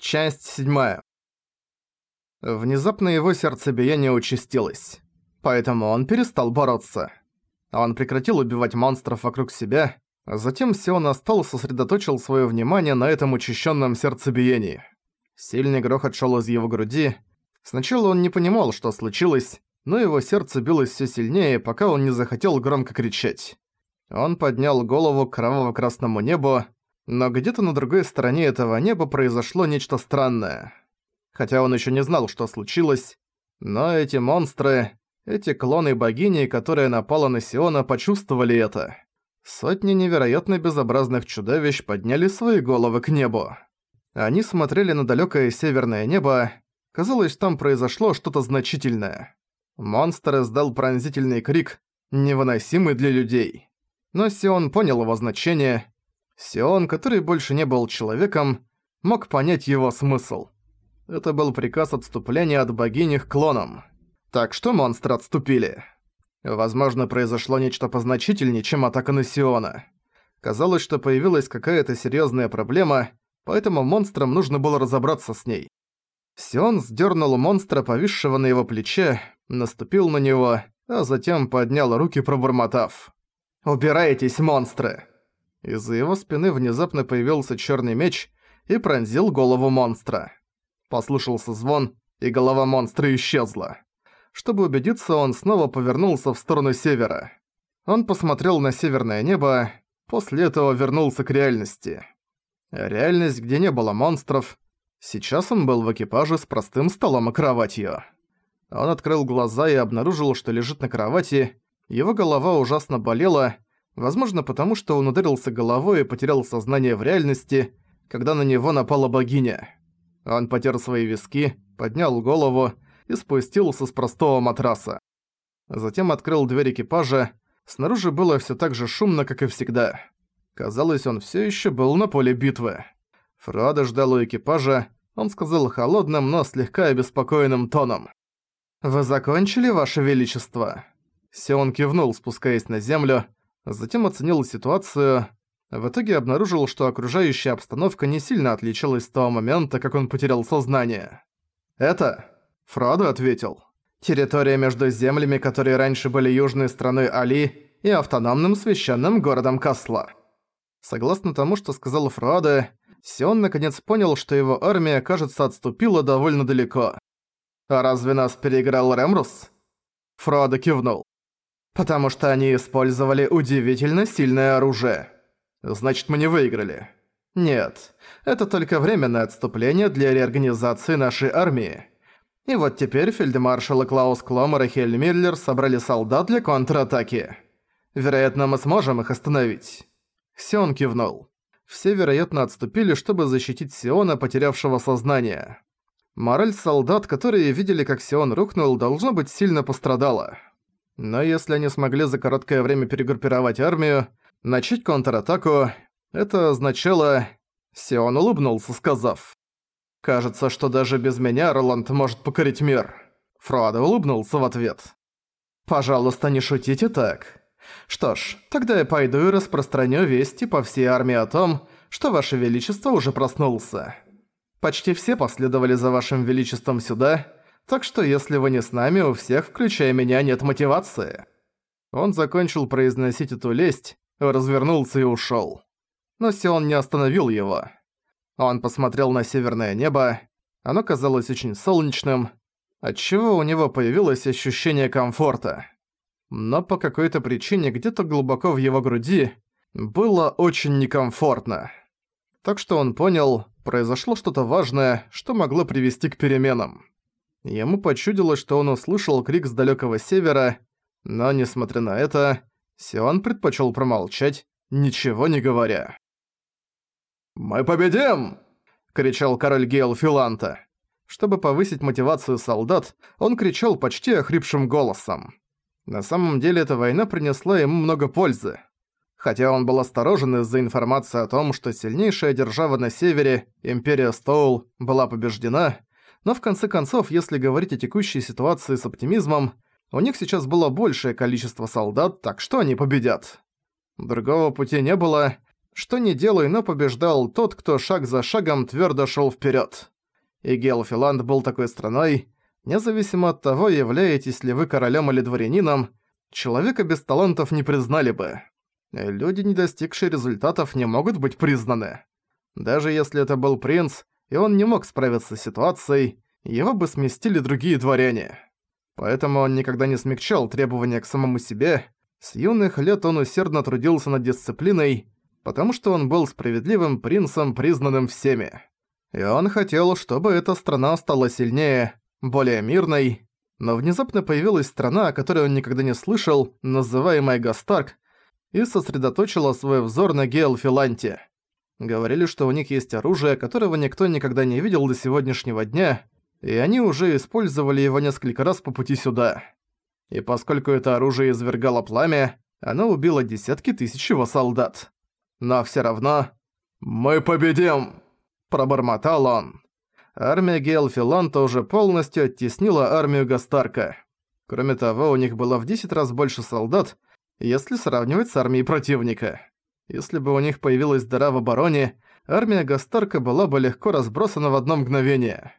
Часть седьмая. Внезапно его сердцебиение участилось. Поэтому он перестал бороться. Он прекратил убивать монстров вокруг себя, а затем Сион остал сосредоточил свое внимание на этом учащенном сердцебиении. Сильный грохот шел из его груди. Сначала он не понимал, что случилось, но его сердце билось все сильнее, пока он не захотел громко кричать. Он поднял голову к кроваво-красному небу, но где-то на другой стороне этого неба произошло нечто странное. Хотя он еще не знал, что случилось, но эти монстры, эти клоны богини, которая напала на Сиона, почувствовали это. Сотни невероятно безобразных чудовищ подняли свои головы к небу. Они смотрели на далёкое северное небо. Казалось, там произошло что-то значительное. Монстр издал пронзительный крик, невыносимый для людей. Но Сион понял его значение Сион, который больше не был человеком, мог понять его смысл. Это был приказ отступления от богини к клонам. Так что монстры отступили. Возможно, произошло нечто позначительнее, чем атака на Сиона. Казалось, что появилась какая-то серьезная проблема, поэтому монстрам нужно было разобраться с ней. Сион сдернул монстра, повисшего на его плече, наступил на него, а затем поднял руки, пробормотав. «Убирайтесь, монстры!» Из-за его спины внезапно появился черный меч и пронзил голову монстра. Послышался звон, и голова монстра исчезла. Чтобы убедиться, он снова повернулся в сторону севера. Он посмотрел на северное небо, после этого вернулся к реальности. Реальность, где не было монстров. Сейчас он был в экипаже с простым столом и кроватью. Он открыл глаза и обнаружил, что лежит на кровати. Его голова ужасно болела, Возможно, потому что он ударился головой и потерял сознание в реальности, когда на него напала богиня. Он потер свои виски, поднял голову и спустился с простого матраса. Затем открыл дверь экипажа. Снаружи было всё так же шумно, как и всегда. Казалось, он всё ещё был на поле битвы. Фродо ждал у экипажа. Он сказал холодным, но слегка обеспокоенным тоном. «Вы закончили, Ваше Величество?» Сион кивнул, спускаясь на землю, затем оценил ситуацию, в итоге обнаружил, что окружающая обстановка не сильно отличалась с того момента, как он потерял сознание. «Это?» – Фродо ответил. «Территория между землями, которые раньше были южной страной Али, и автономным священным городом Касла». Согласно тому, что сказал Фродо, Сион наконец понял, что его армия, кажется, отступила довольно далеко. «А разве нас переиграл Ремрус?» Фродо кивнул. Потому что они использовали удивительно сильное оружие. Значит, мы не выиграли. Нет, это только временное отступление для реорганизации нашей армии. И вот теперь фельдмаршалы Клаус Кломер и Хель Миллер собрали солдат для контратаки. Вероятно, мы сможем их остановить. Сион кивнул. Все, вероятно, отступили, чтобы защитить Сиона, потерявшего сознание. Мораль солдат, которые видели, как Сион рухнул, должно быть сильно пострадала. Но если они смогли за короткое время перегруппировать армию, начать контратаку, это означало... Сион улыбнулся, сказав. «Кажется, что даже без меня Роланд может покорить мир». Фродо улыбнулся в ответ. «Пожалуйста, не шутите так. Что ж, тогда я пойду и распространю вести по всей армии о том, что Ваше Величество уже проснулся. Почти все последовали за Вашим Величеством сюда, так что если вы не с нами, у всех, включая меня, нет мотивации». Он закончил произносить эту лесть, развернулся и ушёл. Но Сион не остановил его. Он посмотрел на северное небо, оно казалось очень солнечным, отчего у него появилось ощущение комфорта. Но по какой-то причине где-то глубоко в его груди было очень некомфортно. Так что он понял, произошло что-то важное, что могло привести к переменам. Ему почудилось, что он услышал крик с далекого севера, но, несмотря на это, Сион предпочел промолчать, ничего не говоря. «Мы победим!» — кричал король Гейл Филанта. Чтобы повысить мотивацию солдат, он кричал почти охрипшим голосом. На самом деле эта война принесла ему много пользы. Хотя он был осторожен из-за информации о том, что сильнейшая держава на севере, Империя Стоул, была побеждена, но в конце концов, если говорить о текущей ситуации с оптимизмом, у них сейчас было большее количество солдат, так что они победят. Другого пути не было, Что не делай, но побеждал тот, кто шаг за шагом твердо шел вперед. И Гелфиланд был такой страной, независимо от того, являетесь ли вы королем или дворянином, человека без талантов не признали бы. Люди, не достигшие результатов, не могут быть признаны. Даже если это был принц, и он не мог справиться с ситуацией, его бы сместили другие дворяне. Поэтому он никогда не смягчал требования к самому себе. С юных лет он усердно трудился над дисциплиной, потому что он был справедливым принцем, признанным всеми. И он хотел, чтобы эта страна стала сильнее, более мирной. Но внезапно появилась страна, о которой он никогда не слышал, называемая Гастарк, и сосредоточила свой взор на Геалфиланте. Говорили, что у них есть оружие, которого никто никогда не видел до сегодняшнего дня, и они уже использовали его несколько раз по пути сюда. И поскольку это оружие извергало пламя, оно убило десятки тысяч его солдат. Но всё равно... «Мы победим!» – пробормотал он. Армия Гейлфиланта уже полностью оттеснила армию Гастарка. Кроме того, у них было в 10 раз больше солдат, если сравнивать с армией противника. Если бы у них появилась дыра в обороне, армия Гастарка была бы легко разбросана в одно мгновение.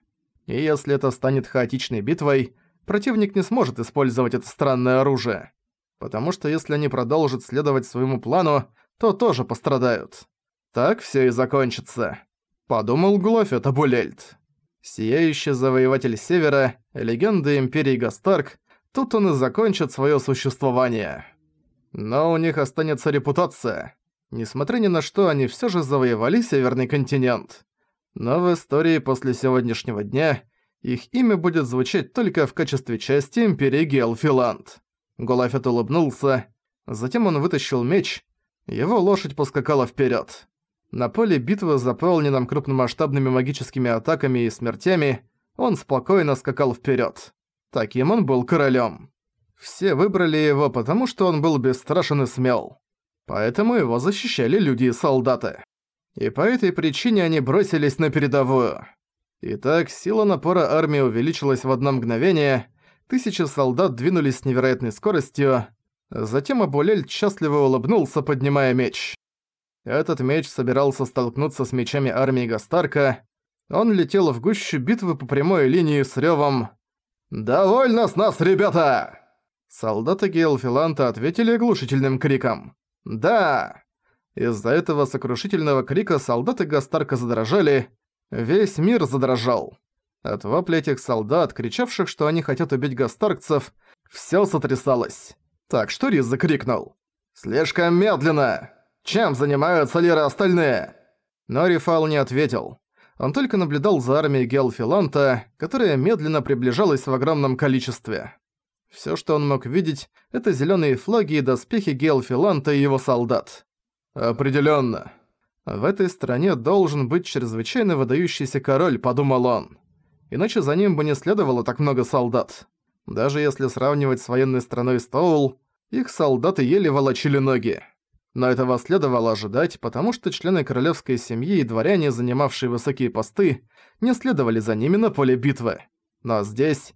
И если это станет хаотичной битвой, противник не сможет использовать это странное оружие. Потому что если они продолжат следовать своему плану, то тоже пострадают. Так все и закончится. Подумал Глофет Абулельд. Сияющий завоеватель Севера, легенда Империи Гастарк, тут он и закончит свое существование. Но у них останется репутация. Несмотря ни на что, они все же завоевали Северный континент. Но в истории после сегодняшнего дня их имя будет звучать только в качестве части Империи Геалфиланд. Голафет улыбнулся, затем он вытащил меч, его лошадь поскакала вперед. На поле битвы, заполненном крупномасштабными магическими атаками и смертями, он спокойно скакал вперед. Таким он был королем. Все выбрали его, потому что он был бесстрашен и смел. Поэтому его защищали люди и солдаты. И по этой причине они бросились на передовую. Итак, сила напора армии увеличилась в одно мгновение, тысячи солдат двинулись с невероятной скоростью, затем Абулель счастливо улыбнулся, поднимая меч. Этот меч собирался столкнуться с мечами армии Гастарка. Он летел в гущу битвы по прямой линии с рёвом «Довольно с нас, ребята!» Солдаты Гейлфиланта ответили оглушительным криком. «Да!» Из-за этого сокрушительного крика солдаты Гастарка задрожали, весь мир задрожал. От вопли этих солдат, кричавших, что они хотят убить гастаркцев, всё сотрясалось. Так что Риз закрикнул. «Слишком медленно! Чем занимаются лиры остальные?» Но Рифал не ответил. Он только наблюдал за армией Гелфиланта, которая медленно приближалась в огромном количестве. Всё, что он мог видеть, это зелёные флаги и доспехи Гелфиланта и его солдат. «Определённо. В этой стране должен быть чрезвычайно выдающийся король», — подумал он. Иначе за ним бы не следовало так много солдат. Даже если сравнивать с военной страной Стоул, их солдаты еле волочили ноги. Но этого следовало ожидать, потому что члены королевской семьи и дворяне, занимавшие высокие посты, не следовали за ними на поле битвы. Но здесь,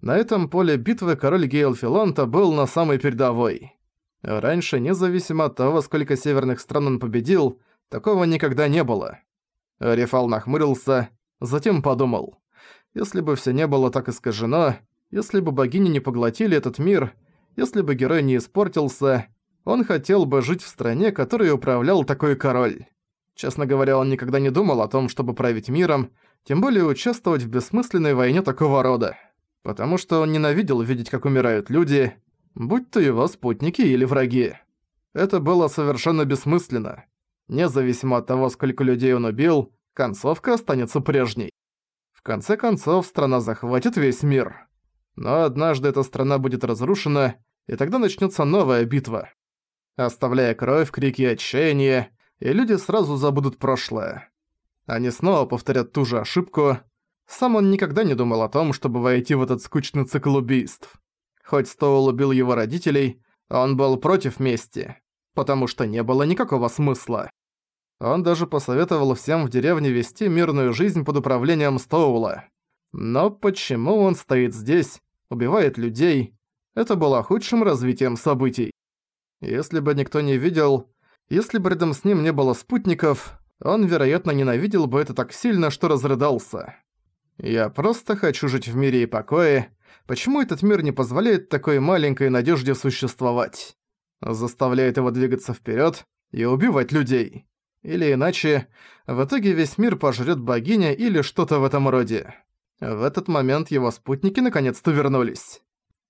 на этом поле битвы король Гейл Филонта был на самой передовой. Раньше, независимо от того, сколько северных стран он победил, такого никогда не было. Рефал нахмурился, затем подумал. Если бы все не было так искажено, если бы богини не поглотили этот мир, если бы герой не испортился, он хотел бы жить в стране, которой управлял такой король. Честно говоря, он никогда не думал о том, чтобы править миром, тем более участвовать в бессмысленной войне такого рода. Потому что он ненавидел видеть, как умирают люди, будь то его спутники или враги. Это было совершенно бессмысленно. Независимо от того, сколько людей он убил, концовка останется прежней. В конце концов, страна захватит весь мир. Но однажды эта страна будет разрушена, и тогда начнется новая битва. Оставляя кровь, крики и отчаяние, и люди сразу забудут прошлое. Они снова повторят ту же ошибку. Сам он никогда не думал о том, чтобы войти в этот скучный цикл убийств. Хоть Стоул убил его родителей, он был против мести, потому что не было никакого смысла. Он даже посоветовал всем в деревне вести мирную жизнь под управлением Стоула. Но почему он стоит здесь, убивает людей, это было худшим развитием событий. Если бы никто не видел, Если бы рядом с ним не было спутников, он, вероятно, ненавидел бы это так сильно, что разрыдался. «Я просто хочу жить в мире и покое. Почему этот мир не позволяет такой маленькой надежде существовать? Заставляет его двигаться вперед и убивать людей. Или иначе, в итоге весь мир пожрет богиня или что-то в этом роде. В этот момент его спутники наконец-то вернулись.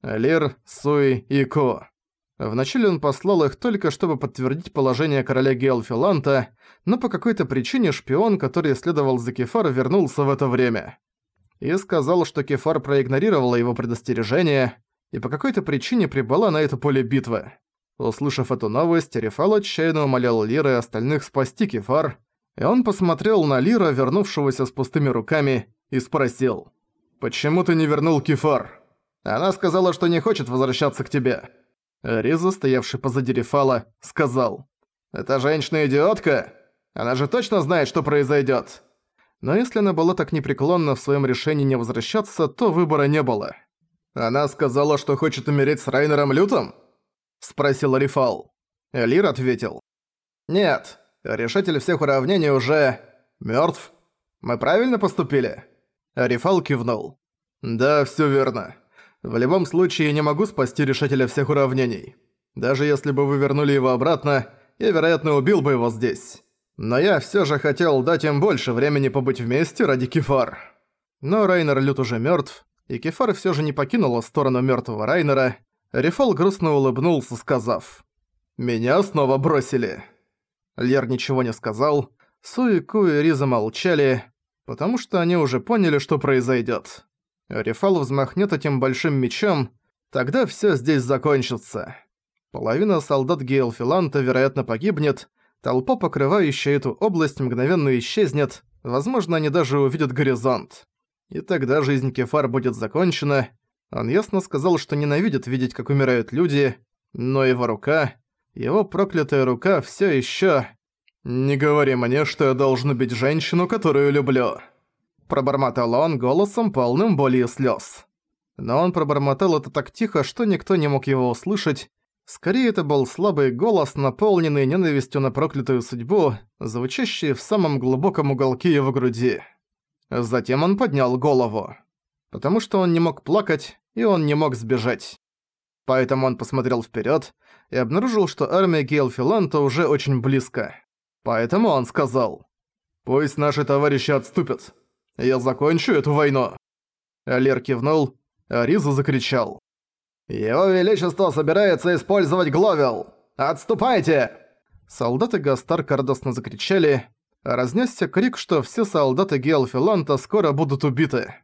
Лир, Суи и Ко. Вначале он послал их только, чтобы подтвердить положение короля Геалфиланта, но по какой-то причине шпион, который следовал за Кефар, вернулся в это время. И сказал, что Кефар проигнорировала его предостережение, и по какой-то причине прибыла на это поле битвы. Услышав эту новость, Рефал отчаянно умолял Лира и остальных спасти Кефар, и он посмотрел на Лира, вернувшегося с пустыми руками, и спросил. «Почему ты не вернул Кефар?» «Она сказала, что не хочет возвращаться к тебе». Риза, стоявший позади Рефала, сказал. «Эта женщина-идиотка? Она же точно знает, что произойдет. Но если она была так непреклонна в своем решении не возвращаться, то выбора не было. «Она сказала, что хочет умереть с Райнером Лютом?» – спросил Рифал. Элир ответил. «Нет, решатель всех уравнений уже... мертв. Мы правильно поступили?» Рифал кивнул. «Да, все верно. В любом случае, я не могу спасти решателя всех уравнений. Даже если бы вы вернули его обратно, я, вероятно, убил бы его здесь. Но я все же хотел дать им больше времени побыть вместе ради Кефар». Но Райнер Лют уже мертв, и Кефар все же не покинула сторону мертвого Райнера, Рефал грустно улыбнулся, сказав «Меня снова бросили». Лер ничего не сказал, Суику и Риза молчали, потому что они уже поняли, что произойдет. Рефал взмахнет этим большим мечом, тогда все здесь закончится. Половина солдат Гейлфиланта, вероятно, погибнет, толпа, покрывающая эту область, мгновенно исчезнет, возможно, они даже увидят горизонт. И тогда жизнь Кефар будет закончена, он ясно сказал, что ненавидит видеть, как умирают люди, но его рука, его проклятая рука все еще. «Не говори мне, что я должен убить женщину, которую люблю», пробормотал он голосом, полным боли и слез. Но он пробормотал это так тихо, что никто не мог его услышать. Скорее, это был слабый голос, наполненный ненавистью на проклятую судьбу, звучащий в самом глубоком уголке его груди. Затем он поднял голову потому что он не мог плакать, и он не мог сбежать. Поэтому он посмотрел вперед и обнаружил, что армия Гейлфиланта уже очень близко. Поэтому он сказал, «Пусть наши товарищи отступят. Я закончу эту войну». Алер кивнул, а Риза закричал. «Его Величество собирается использовать Гловел! Отступайте!» Солдаты Гастарка радостно закричали, разнесся крик, что все солдаты Гейлфиланта скоро будут убиты.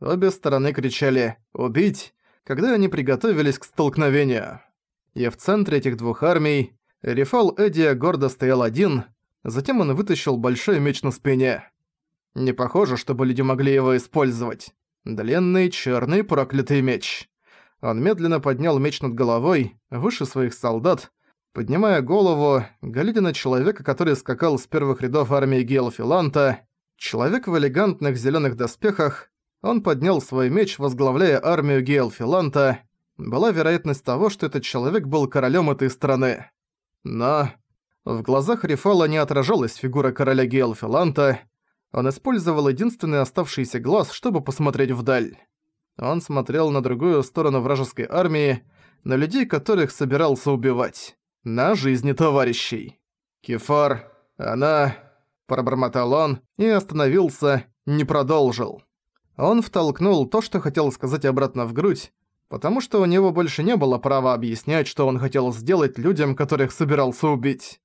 Обе стороны кричали «Убить!», когда они приготовились к столкновению. И в центре этих двух армий Рефал Эдия гордо стоял один, затем он вытащил большой меч на спине. Не похоже, чтобы люди могли его использовать. Длинный, черный, проклятый меч. Он медленно поднял меч над головой, выше своих солдат, поднимая голову, глядя на человека, который скакал с первых рядов армии Гейлфиланта, человек в элегантных зеленых доспехах, он поднял свой меч, возглавляя армию Гейлфиланта. Была вероятность того, что этот человек был королем этой страны. Но в глазах Рифала не отражалась фигура короля Гейлфиланта. Он использовал единственный оставшийся глаз, чтобы посмотреть вдаль. Он смотрел на другую сторону вражеской армии, на людей, которых собирался убивать. На жизни товарищей. «Кефар, она...» – пробормотал он и остановился, не продолжил. Он втолкнул то, что хотел сказать обратно в грудь, потому что у него больше не было права объяснять, что он хотел сделать людям, которых собирался убить.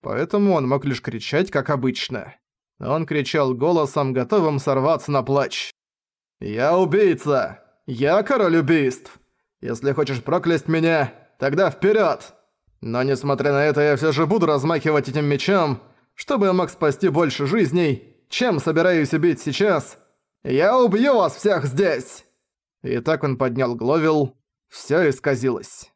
Поэтому он мог лишь кричать, как обычно. Он кричал голосом, готовым сорваться на плач. «Я убийца! Я король убийств! Если хочешь проклясть меня, тогда вперед! Но несмотря на это, я все же буду размахивать этим мечом, чтобы я мог спасти больше жизней, чем собираюсь убить сейчас, «Я убью вас всех здесь!» И так он поднял Гловил. Всё исказилось.